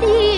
ti.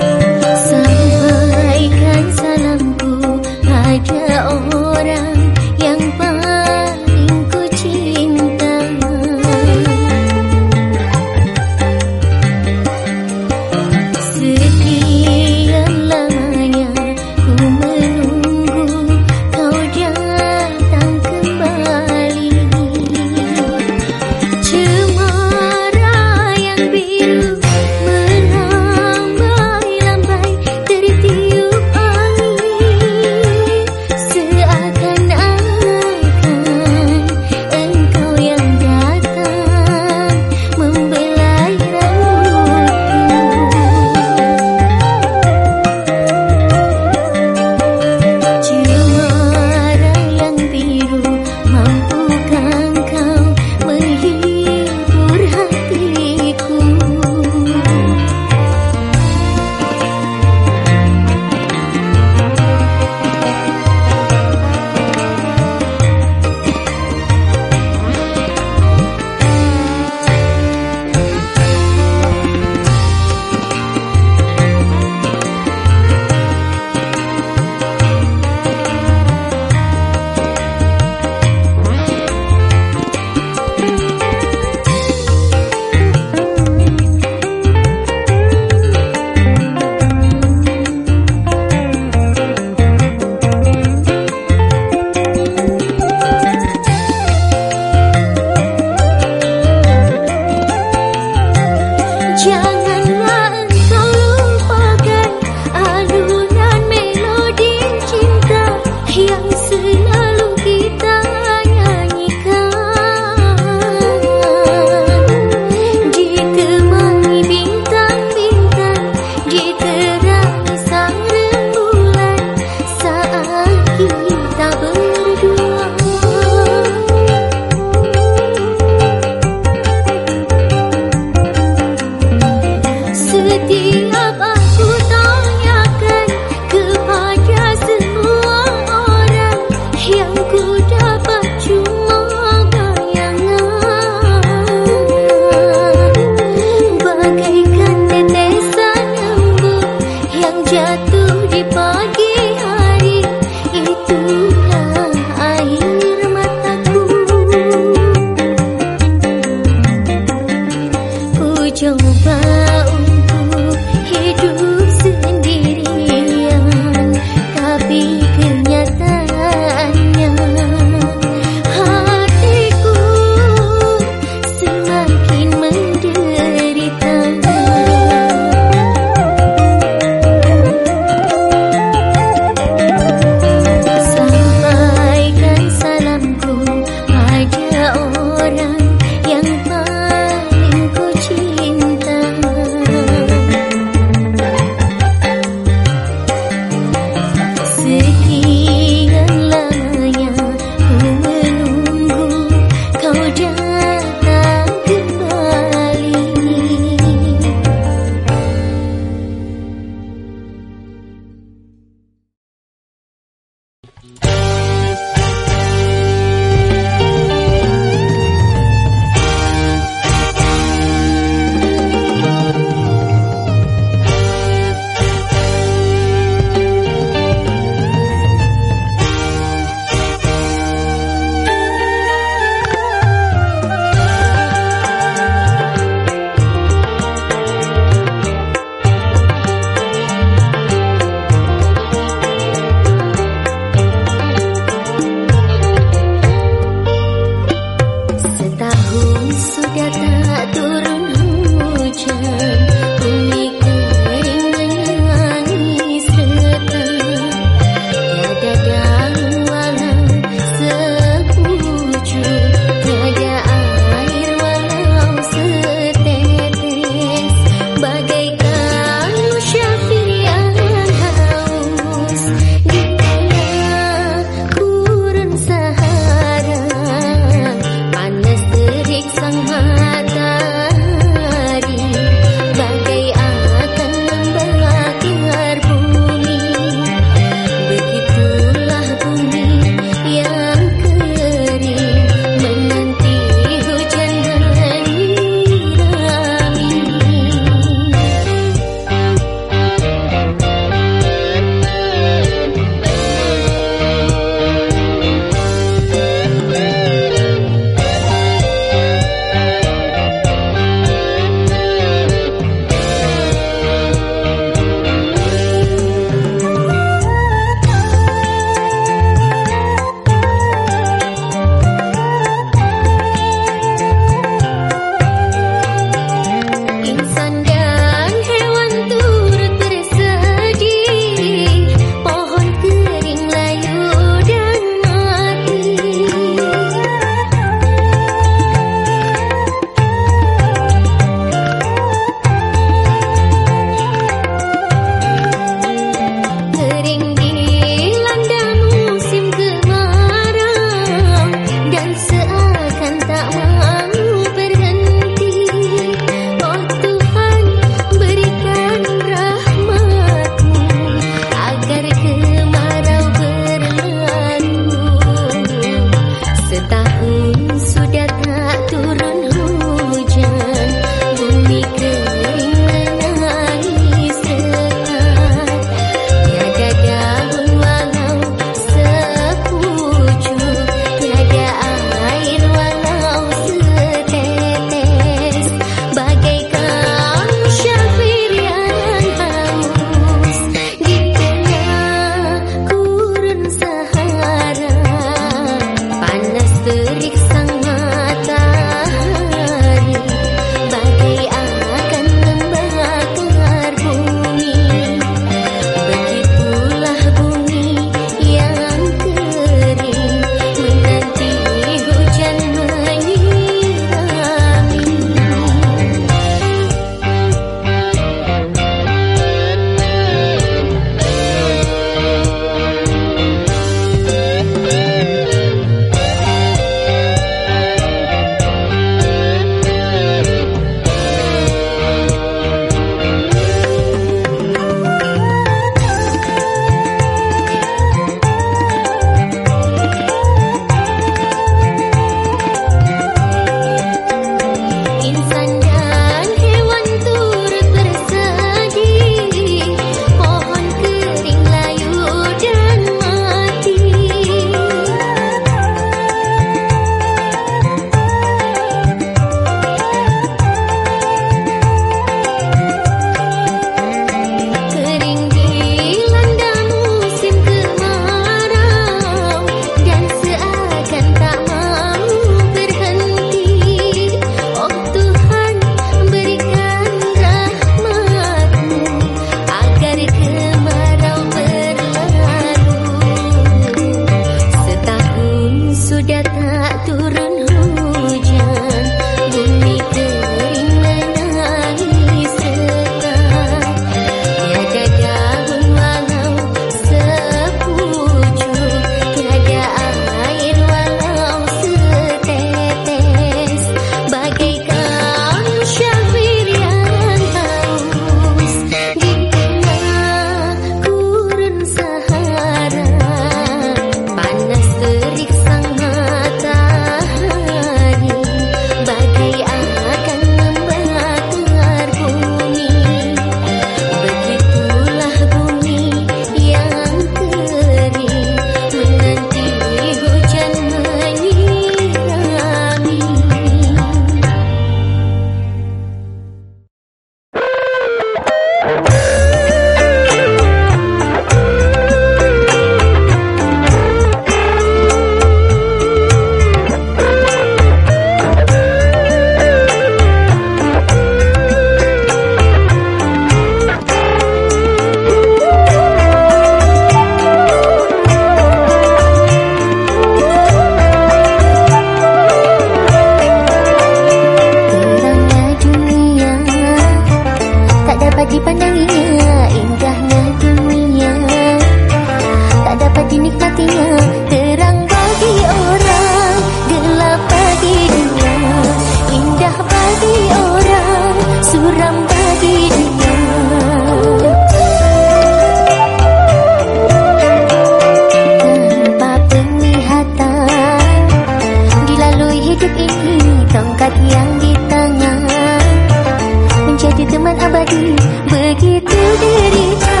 abadi Begitu derita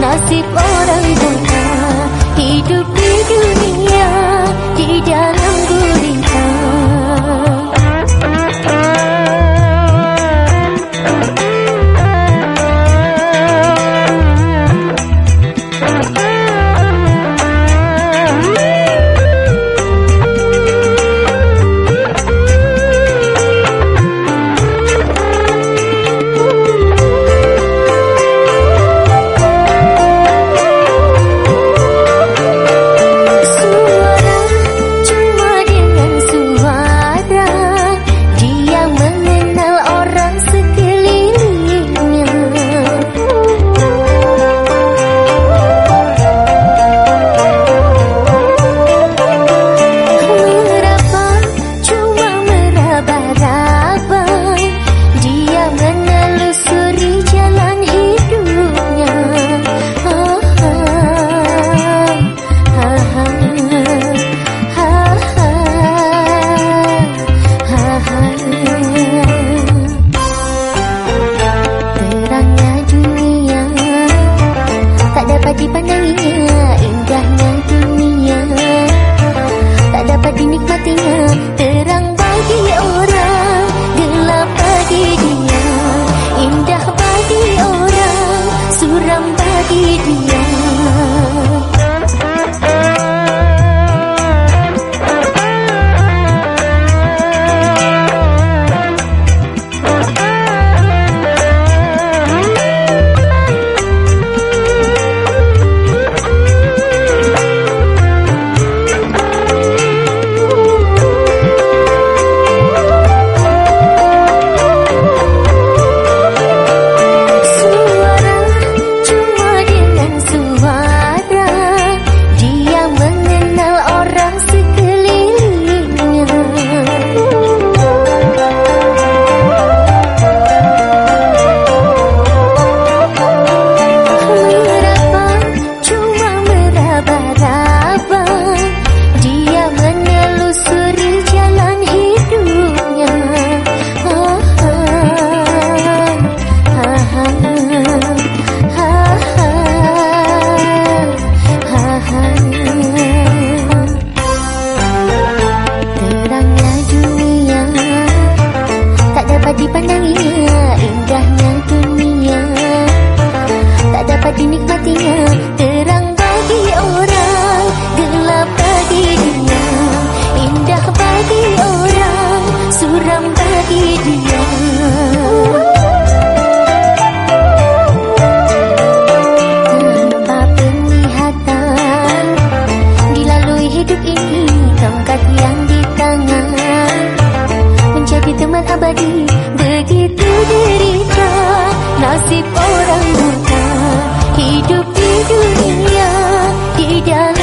Nasib orang buta Hidup di dunia Di dalam nasib orang buta. Hidup di dunia di dalam